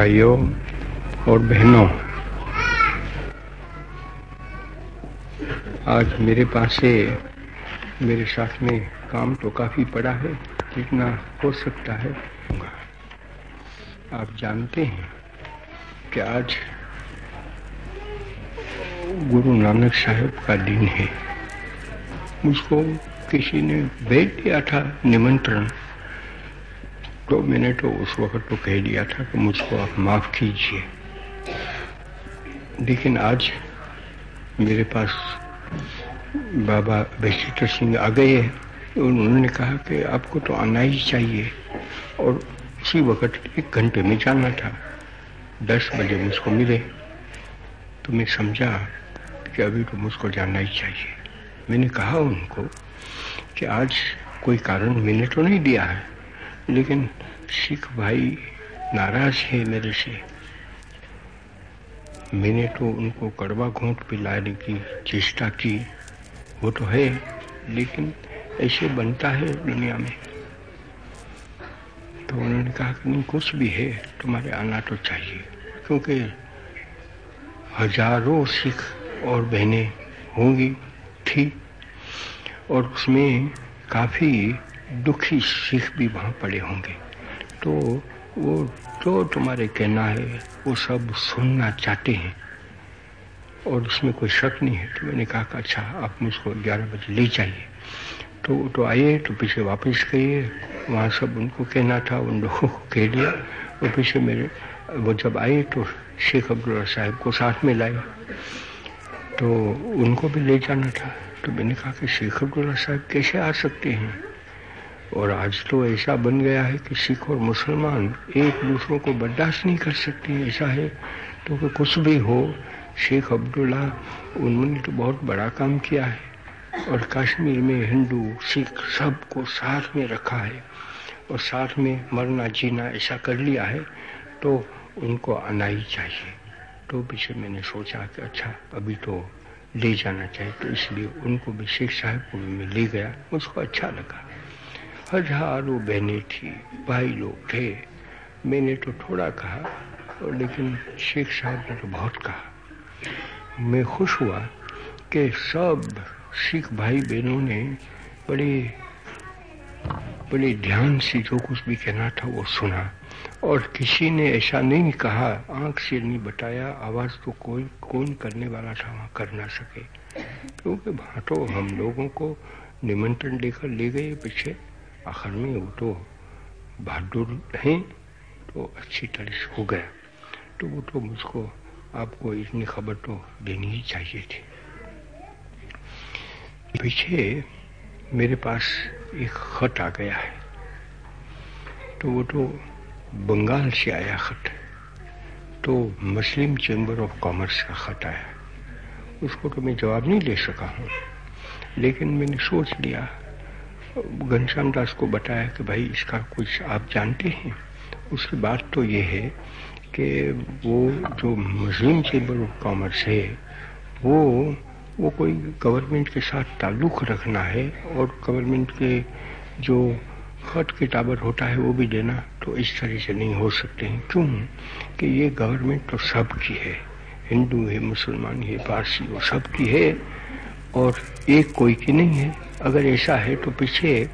भाइयों और बहनों, आज मेरे पास से मेरे साथ में काम तो काफ़ी पड़ा है, जितना हो सकता है आप जानते हैं कि आज गुरु नानक साहब का दिन है। मुझको किसी ने भेज दिया था निमंत्रण। तो मैंने तो उस वक्त तो कह दिया था कि मुझको आप माफ़ कीजिए। लेकिन आज मेरे पास बाबा बेचित्र सिंह आ गए हैं। उन्होंने कहा कि आपको तो आना ही चाहिए। और उसी वक्त एक घंटे में जाना था। दस बजे मुझको मिले। तो मैं समझा कि अभी तो मुझको जाना ही चाहिए। मैंने कहा उनको कि आज कोई कारण मैंने तो नहीं दिया है। लेकिन सिख भाई नाराज़ है मेरे से। मैंने तो उनको कड़वा घूंट पिलाने की चेष्टा की। वो तो है, लेकिन ऐसे बनता है दुनिया में। तो उन्होंने कहा कि नहीं कुछ भी है, तुम्हारे आना तो चाहिए। क्योंकि हज़ारों सिख और बहनें होंगी थी और उसमें काफ़ी दुखी सिख भी वहाँ पड़े होंगे। तो वो जो तुम्हारे कहना है, वो सब सुनना चाहते हैं। और उसमें कोई शक नहीं है तो मैंने कहा अच्छा आप मुझको ग्यारह बजे ले जाइए। तो तो आए तो पीछे वापस गए। वहाँ सब उनको कहना था, उन लोगों को कह दिया। और पीछे मेरे, वो जब आए तो शेख अब्दुल्ला साहब को साथ में लाए। तो उनको भी ले जाना था। तो मैंने कहा कि शेख अब्दुल्ला साहब कैसे आ सकते हैं? और आज तो ऐसा बन गया है कि सिख और मुसलमान एक दूसरों को बर्दाश्त नहीं कर सकते, ऐसा है। तो कि कुछ भी हो, शेख अब्दुल्ला, उन्होंने तो बहुत बड़ा काम किया है। और कश्मीर में हिंदू, सिख सबको साथ में रखा है और साथ में मरना जीना ऐसा कर लिया है तो उनको आना ही चाहिए। तो पीछे मैंने सोचा कि अच्छा अभी तो ले जाना चाहिए। तो इसलिए उनको भी शेख साहब को भी मैं ले गया, मुझको अच्छा लगा। हज़ारों बहनें थी, भाई लोग थे। मैंने तो थोड़ा कहा और लेकिन शेख साहब ने तो बहुत कहा। मैं खुश हुआ कि सब सिख भाई बहनों ने बड़े बड़े ध्यान से जो कुछ भी कहना था वो सुना। और किसी ने ऐसा नहीं कहा, आँख से नहीं बताया आवाज़ तो कोई कौन करने वाला था, वहाँ कर ना सके। क्योंकि वहाँ तो हम लोगों को निमंत्रण देकर ले गए पीछे। आखिर में वो तो बहादुर हैं तो अच्छी तरह से हो गया। तो वो तो मुझको, आपको इतनी खबर तो देनी ही चाहिए थी। पीछे मेरे पास एक खत आ गया है। तो वो तो बंगाल से आया खत। तो मुस्लिम चैम्बर ऑफ़ कॉमर्स का खत आया। उसको तो मैं जवाब नहीं दे सका हूँ। लेकिन मैंने सोच लिया घनश्याम दास को बताया कि भाई इसका कुछ आप जानते हैं? उसकी बात तो ये है कि वो जो मुस्लिम चैम्बर ऑफ़ कॉमर्स है, वो वो कोई गवर्नमेंट के साथ ताल्लुक रखना है और गवर्नमेंट के जो खत किताबर होता है वो भी देना तो इस तरह से नहीं हो सकते हैं। क्यों? कि ये गवर्नमेंट तो सबकी है। हिंदू है, मुसलमान है, पारसी, वो सबकी है। और एक कोई की नहीं है। अगर ऐसा है तो पीछे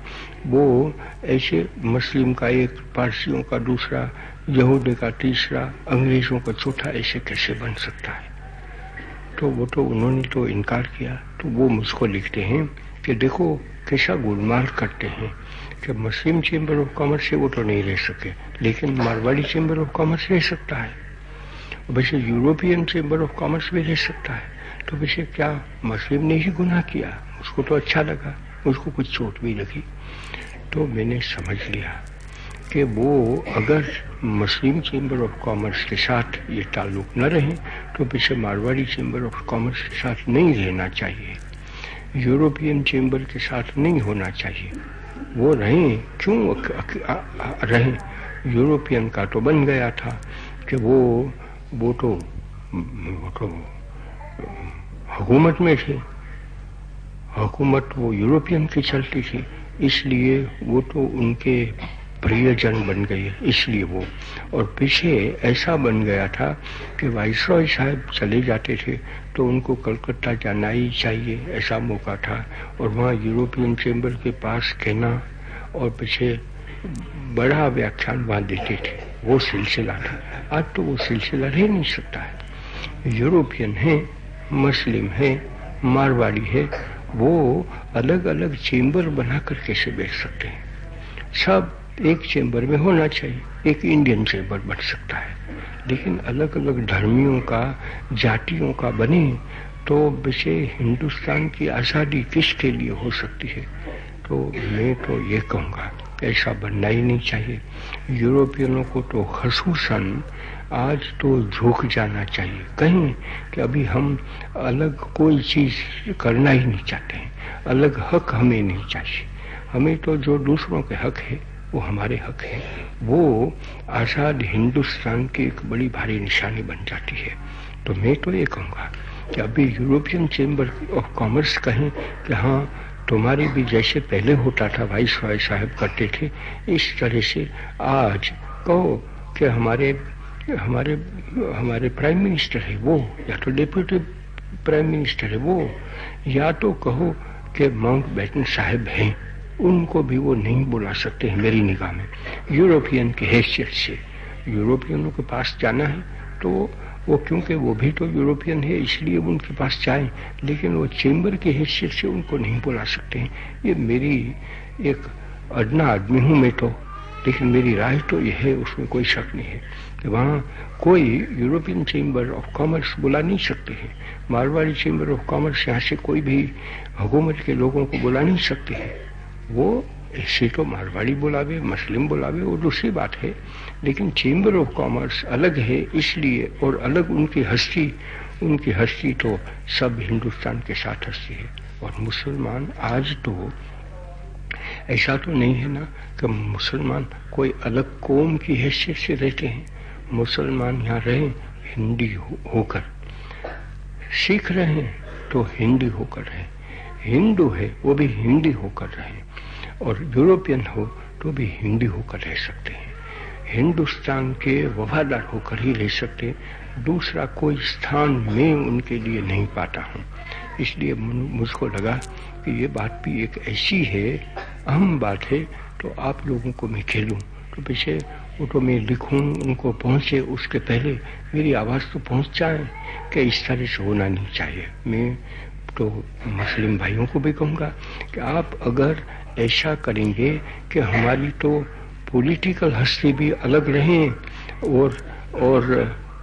वो ऐसे मुस्लिम का एक, पारसियों का दूसरा, यहूदी का तीसरा, अंग्रेज़ों का चौथा ऐसे कैसे बन सकता है? तो वो तो उन्होंने तो इनकार किया। तो वो मुझको लिखते हैं कि देखो कैसा गुलमाल करते हैं कि मुस्लिम चैम्बर ऑफ़ कॉमर्स से वो तो नहीं रह सके, लेकिन मारवाड़ी चैम्बर ऑफ़ कॉमर्स रह सकता है। वैसे यूरोपियन चैम्बर ऑफ़ कॉमर्स भी रह सकता है। तो वैसे क्या मुस्लिम ने ही गुनाह किया? उसको तो अच्छा लगा, उसको कुछ चोट भी लगी। तो मैंने समझ लिया कि वो अगर मुस्लिम चैम्बर ऑफ़ कॉमर्स के साथ ये ताल्लुक न रहे तो पीछे मारवाड़ी चैम्बर ऑफ़ कॉमर्स के साथ नहीं रहना चाहिए। यूरोपियन चैम्बर के साथ नहीं होना चाहिए। वो रहें, क्यों रहें? यूरोपियन का तो बन गया था कि वो वो तो वो तो हुकूमत में थे हुकूमत वो यूरोपियन की चलती थी, इसलिए वो तो उनके प्रियजन बन गए, इसलिए वो। और पीछे ऐसा बन गया था कि वाइसरॉय साहब चले जाते थे तो उनको कलकत्ता जाना ही चाहिए, ऐसा मौका था। और वहाँ यूरोपियन चैम्बर के पास कहना और पीछे बड़ा व्याख्यान वहाँ देते थे। वो सिलसिला था। आज तो वो सिलसिला रह नहीं सकता है। यूरोपियन है मुस्लिम है, मारवाड़ी है, वो अलग अलग चेंबर बनाकर कैसे बैठ सकते हैं? सब एक चेंबर में होना चाहिए, एक इंडियन चेंबर बन सकता है। लेकिन अलग अलग धर्मियों का, जातियों का बने तो विषय हिंदुस्तान की आज़ादी किसके लिए हो सकती है? तो मैं तो ये कहूँगा, ऐसा बनना ही नहीं चाहिए। यूरोपियनों को तो खसूसन आज तो झुक जाना चाहिए। कहीं कि अभी हम अलग कोई चीज़ करना ही नहीं चाहते हैं। अलग हक हमें नहीं चाहिए। हमें तो जो दूसरों के हक है, वो हमारे हक है। वो आज़ाद हिंदुस्तान की एक बड़ी भारी निशानी बन जाती है। तो मैं तो ये कहूँगा कि अभी यूरोपियन चेंबर ऑफ़ कॉमर्स कहें कि हाँ तुम्हारी भी जैसे पहले होता था, वाइस रॉय साहब करते थे, इस तरह से आज कहो कि हमारे हमारे हमारे प्राइम मिनिस्टर है वो, या तो डिप्यूटी प्राइम मिनिस्टर है वो, या तो कहो कि माउंट बैटन साहब हैं, उनको भी वो नहीं बुला सकते हैं मेरी निगाह में। यूरोपियन की हैसियत से। यूरोपियनों के पास जाना है तो वो, क्योंकि वो भी तो यूरोपियन है, इसलिए उनके पास जाएँ, लेकिन वो चेंबर की हैसियत से उनको नहीं बुला सकते हैं। ये मेरी एक अदना आदमी हूँ मैं तो लेकिन मेरी राय तो यह है, उसमें कोई शक नहीं है। वहाँ कोई यूरोपियन चेंबर ऑफ़ कॉमर्स बुला नहीं सकते हैं। मारवाड़ी चेंबर ऑफ़ कॉमर्स यहाँ से कोई भी हुकूमत के लोगों को बुला नहीं सकते हैं। वो ऐसे तो मारवाड़ी बुलावे, मुस्लिम बुलावे, वो दूसरी बात है। लेकिन चेंबर ऑफ़ कॉमर्स अलग है, इसलिए और अलग उनकी हस्ती उनकी हस्ती तो सब हिंदुस्तान के साथ हस्ती है। और मुसलमान आज तो ऐसा तो नहीं है ना कि मुसलमान कोई अलग कौम की हैसियत से रहते हैं। मुसलमान यहाँ रहे, हिंदी होकर। सीख रहे हैं तो हिंदी होकर रहे। हिंदू है, वो भी हिंदी होकर रहे। और यूरोपियन हो तो भी हिंदी होकर रह सकते हैं। हिंदुस्तान के वफादार होकर ही रह सकते दूसरा कोई स्थान मैं उनके लिए नहीं पाता हूँ। इसलिए मुझको लगा कि ये बात भी एक ऐसी है, अहम बात है तो आप लोगों को मैं खेलूं। तो पीछे वो तो मैं लिखूं, उनको पहुँचे, उसके पहले मेरी आवाज़ तो पहुँच जाए कि इस तरह से होना नहीं चाहिए। मैं तो मुस्लिम भाइयों को भी कहूँगा कि आप अगर ऐसा करेंगे कि हमारी तो पॉलिटिकल हस्ती भी अलग रहें और और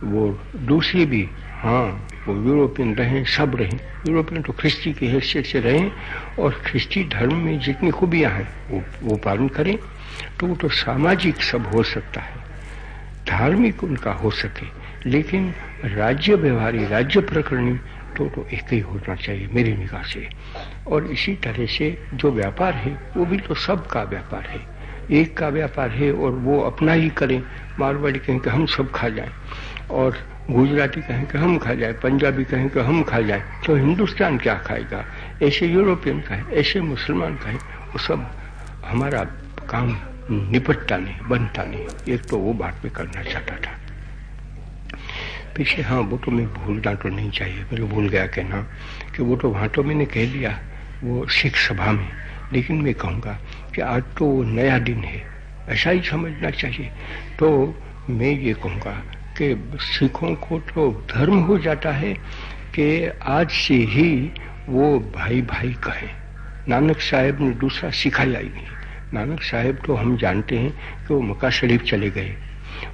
वो दूसरी भी हाँ वो यूरोपियन रहें, सब रहें। यूरोपियन तो ख्रिस्ती की हैसियत से रहें और ख्रिस्ती धर्म में जितनी खूबियाँ हैं, वो वो पालन करें। तो वो तो सामाजिक सब हो सकता है। धार्मिक उनका हो सके, लेकिन राज्य व्यवहारी, राज्य प्रकरणी तो तो एक ही होना चाहिए मेरी निगाह से। और इसी तरह से जो व्यापार है, वो भी तो सबका व्यापार है। एक का व्यापार है और वो अपना ही करें। मारवाड़ी कहें कि हम सब खा जाएँ। और गुजराती कहें कि हम खा जाए। पंजाबी कहें कि हम खा जाए। तो हिंदुस्तान क्या खाएगा? ऐसे यूरोपियन कहें, ऐसे मुसलमान कहें, वो सब हमारा काम निपटता नहीं बनता नहीं एक तो वो बात में करना चाहता था। पीछे हाँ वो तो मैं भूलना तो नहीं चाहिए। मेरे भूल गया कहना कि वो तो वहाँ तो मैंने कह दिया, वो सिख सभा में। लेकिन मैं कहूँगा कि आज तो नया दिन है, ऐसा ही समझना चाहिए। तो मैं ये कहूँगा कि सिखों को तो धर्म हो जाता है कि आज से ही वो भाई भाई कहे। नानक साहेब ने दूसरा सिखाया ही नहीं। नानक साहेब तो हम जानते हैं कि वो मक्का शरीफ चले गए।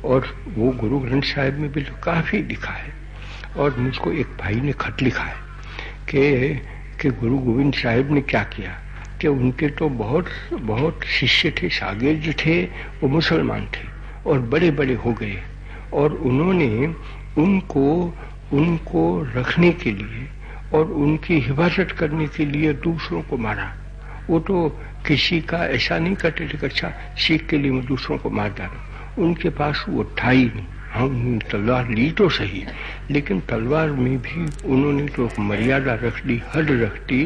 और वो गुरु ग्रंथ साहिब में भी तो काफ़ी लिखा है। और मुझको एक भाई ने खत लिखा है कि कि गुरु गोविंद साहिब ने क्या किया कि उनके तो बहुत बहुत शिष्य थे, शागिर्द थे, वो मुसलमान थे और बड़े बड़े हो गए। और उन्होंने उनको उनको रखने के लिए और उनकी हिफाजत करने के लिए दूसरों को मारा। वो तो किसी का ऐसा नहीं करते थे अच्छा सीख के लिए मैं दूसरों को मार डालू। उनके पास वो था ही नहीं। हम तलवार ली तो सही, लेकिन तलवार में भी उन्होंने तो मर्यादा रख दी हद रख दी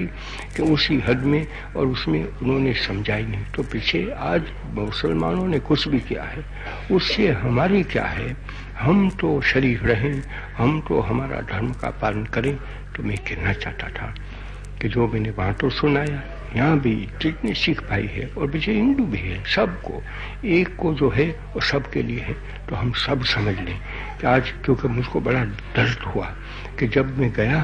कि उसी हद में और उसमें उन्होंने समझाई नहीं। तो पीछे आज मुसलमानों ने कुछ भी किया है, उससे हमारी क्या है? हम तो शरीफ रहें, हम तो हमारा धर्म का पालन करें। तो मैं कहना चाहता था कि जो मैंने वहाँ तो सुनाया यहाँ भी जितने सिख भाई है और पीछे हिंदू भी है, सबको, एक को जो है वो सबके लिए है तो हम सब समझ लें कि आज क्योंकि मुझको बड़ा दर्द हुआ कि जब मैं गया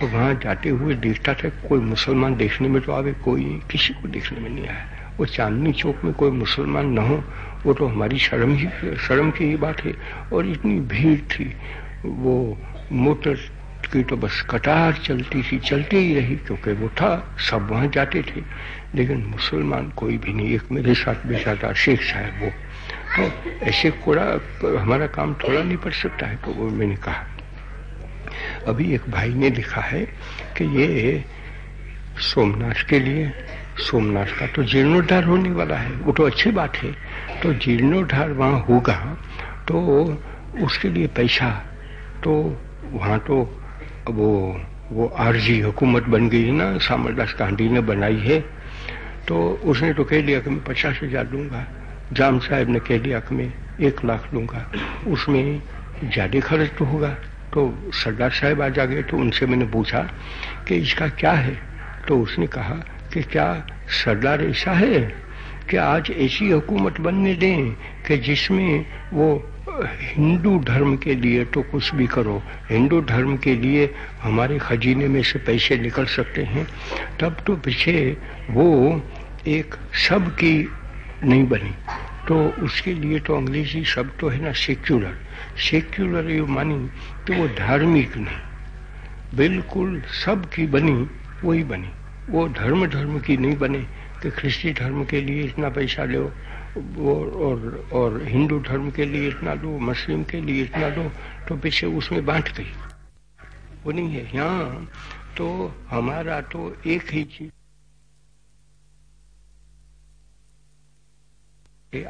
तो वहाँ जाते हुए देखता था कोई मुसलमान देखने में तो आवे, कोई किसी को देखने में नहीं आया। वो चांदनी चौक में कोई मुसलमान न हो, वो तो हमारी शर्म ही, शर्म की ही बात है। और इतनी भीड़ थी, वो मोटर की तो बस कतार चलती थी चलती ही रही, क्योंकि वो था, सब वहाँ जाते थे। लेकिन मुसलमान कोई भी नहीं, एक मेरे साथ बैठा था शेख साहब वो। तो ऐसे कोड़ा, हमारा काम थोड़ा नहीं पड़ सकता है तो वो मैंने कहा, अभी एक भाई ने लिखा है कि ये सोमनाथ के लिए, सोमनाथ का तो जीर्णोद्धार होने वाला है, वो तो अच्छी बात है तो जीर्णोद्धार वहाँ होगा तो उसके लिए पैसा तो वहाँ तो वो वो आरजी हुकूमत बन गई है ना सामरदास गांधी ने बनाई है। तो उसने तो कह दिया कि मैं पचास हज़ार दूँगा। जाम साहब ने कह दिया कि मैं एक लाख दूँगा। उसमें ज़्यादा खर्च तो होगा। तो सरदार साहब आ गए तो उनसे मैंने पूछा कि इसका क्या है? तो उसने कहा कि क्या सरदार ऐसा है? कि आज ऐसी हुकूमत बनने दें कि जिसमें वो हिंदू धर्म के लिए तो कुछ भी करो। हिंदू धर्म के लिए हमारे खजीने में से पैसे निकल सकते हैं। तब तो पीछे वो एक सब की नहीं बनी। तो उसके लिए तो अंग्रेज़ी शब्द तो है ना सेक्युलर सेक्युलर ये मानी तो वो धार्मिक नहीं। बिल्कुल सब की बनी, वही बनी। वो धर्म धर्म की नहीं बने। कि ख्रिस्ती धर्म के लिए इतना पैसा लो और और और हिंदू धर्म के लिए इतना दो मुस्लिम के लिए इतना दो तो पीछे उसमें बांट गई। वो नहीं है। यहाँ तो हमारा तो एक ही चीज़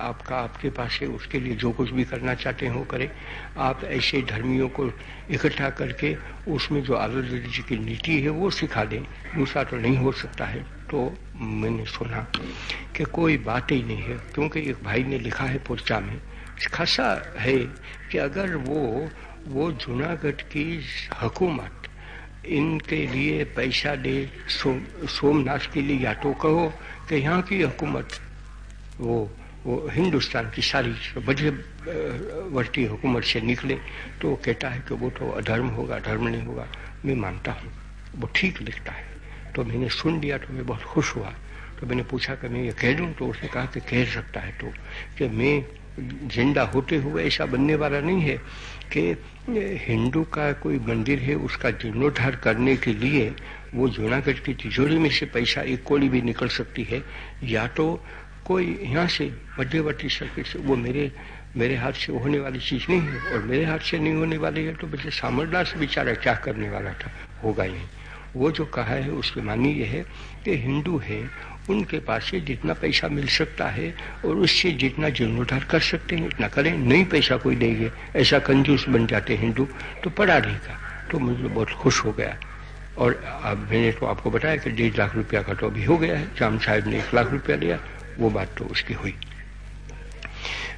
आपका, आपके पास है, उसके लिए जो कुछ भी करना चाहते हो करें। आप ऐसे धर्मियों को इकट्ठा करके उसमें जो आलोचना जी की नीति है, वो सिखा दें। दूसरा तो नहीं हो सकता है। तो मैंने सुना कि कोई बात ही नहीं है क्योंकि एक भाई ने लिखा है पुरचा में खासा है कि अगर वो वो जूनागढ़ की हुकूमत इनके लिए पैसा दे सो, सोमनाथ के लिए या तो कहो कि यहाँ की हुकूमत वो वो हिंदुस्तान की सारी मध्यवर्ती हुकूमत से निकले तो कहता है कि वो तो अधर्म होगा धर्म नहीं होगा मैं मानता हूँ वो ठीक लिखता है। तो मैंने सुन लिया तो मैं बहुत खुश हुआ। तो मैंने पूछा कि मैं ये कह दूँ? तो उसने कहा कि कह सकता है तो कि मैं ज़िंदा होते हुए ऐसा बनने वाला नहीं है कि हिंदू का कोई मंदिर है, उसका जीर्णोद्धार करने के लिए वो जूनागढ़ की तिजोरी में से पैसा एक कोड़ी भी निकल सकती है, या तो कोई यहाँ से मध्यवर्ती सर्किट से, वो मेरे मेरे हाथ से होने वाली चीज़ नहीं है और मेरे हाथ से नहीं होने वाली है तो बच्चे सामरदास बेचारा क्या करने वाला था? होगा ही वो जो कहा है उसके मानी ये है कि हिंदू है, उनके पास से जितना पैसा मिल सकता है और उससे जितना जीर्णोद्धार कर सकते हैं इतना करें। नहीं पैसा कोई देंगे। ऐसा कंजूस बन जाते हिंदू तो पढ़ा रहेगा। तो मुझे बहुत खुश हो गया। और अब मैंने तो आपको बताया कि डेढ़ लाख रुपया का तो अभी हो गया है। जाम साहब ने एक लाख रुपया लिया वो बात तो उसकी हुई।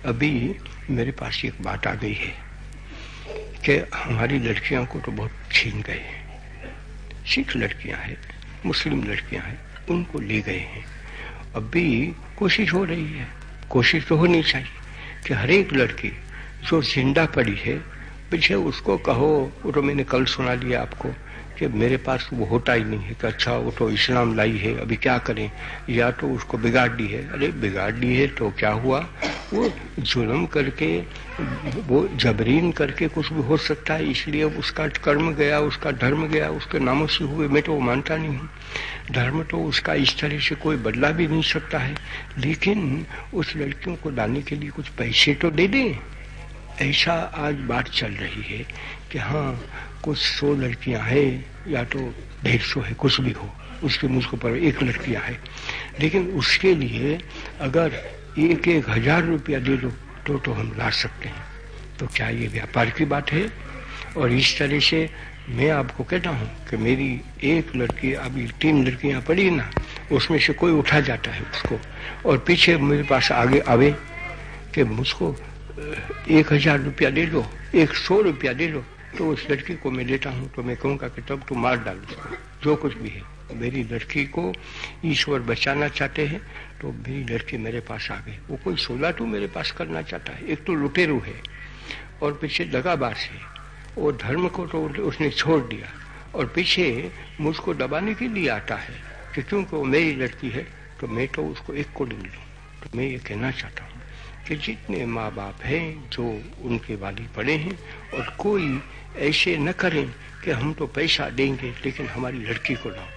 अभी मेरे पास एक बात आ गई है कि हमारी लड़कियों को तो बहुत छीन गए हैं। सिख लड़कियाँ हैं, मुस्लिम लड़कियाँ हैं, उनको ले गए हैं। अभी कोशिश हो रही है। कोशिश तो होनी चाहिए कि हर एक लड़की जो ज़िंदा पड़ी है, पीछे उसको कहो, वो तो मैंने कल सुना लिया आपको। कि मेरे पास वो होता ही नहीं है कि अच्छा वो तो इस्लाम लाई है, अभी क्या करें? या तो उसको बिगाड़ दी है। अरे, बिगाड़ दी है तो क्या हुआ? वो जुल्म करके, वो जबरीन करके कुछ भी हो सकता है, इसलिए उसका कर्म गया, उसका धर्म गया, उसके नामों से हुए, मैं तो वो मानता नहीं हूँ। धर्म तो उसका इस तरह से कोई बदला भी नहीं सकता है। लेकिन उस लड़कियों को लाने के लिए कुछ पैसे तो दे दें। ऐसा आज बात चल रही है कि हाँ कुछ सौ लड़कियाँ हैं, या तो डेढ़ सौ है, कुछ भी हो, उसके मुझको पर एक लड़कियाँ है। लेकिन उसके लिए अगर एक एक हज़ार रुपया दे दो तो तो हम ला सकते हैं। तो क्या ये व्यापार की बात है? और इस तरह से मैं आपको कहता हूँ कि मेरी एक लड़की, अभी तीन लड़कियाँ पड़ी ना, उसमें से कोई उठा जाता है उसको। और पीछे मेरे पास आगे आवे कि मुझको एक हज़ार रुपया दे दो, एक सौ रुपया दे दो तो उस लड़की को मैं देता हूँ तो मैं कहूँगा कि तब तो मार डाल उसको जो कुछ भी है, मेरी लड़की को ईश्वर बचाना चाहते हैं तो मेरी लड़की मेरे पास आ गई। वो कोई सोलह तो मेरे पास करना चाहता है। एक तो लुटेरू है, और पीछे दगाबाज है। वो धर्म को तो उसने छोड़ दिया। और पीछे मुझको दबाने के लिए आता है कि क्योंकि वो मेरी लड़की है तो मैं तो उसको एक को नहीं लूँ। तो मैं ये कहना चाहता हूँ कि जितने माँ बाप हैं, जो उनके वाली पड़े हैं, और कोई ऐसे न करें कि हम तो पैसा देंगे लेकिन हमारी लड़की को लाओ।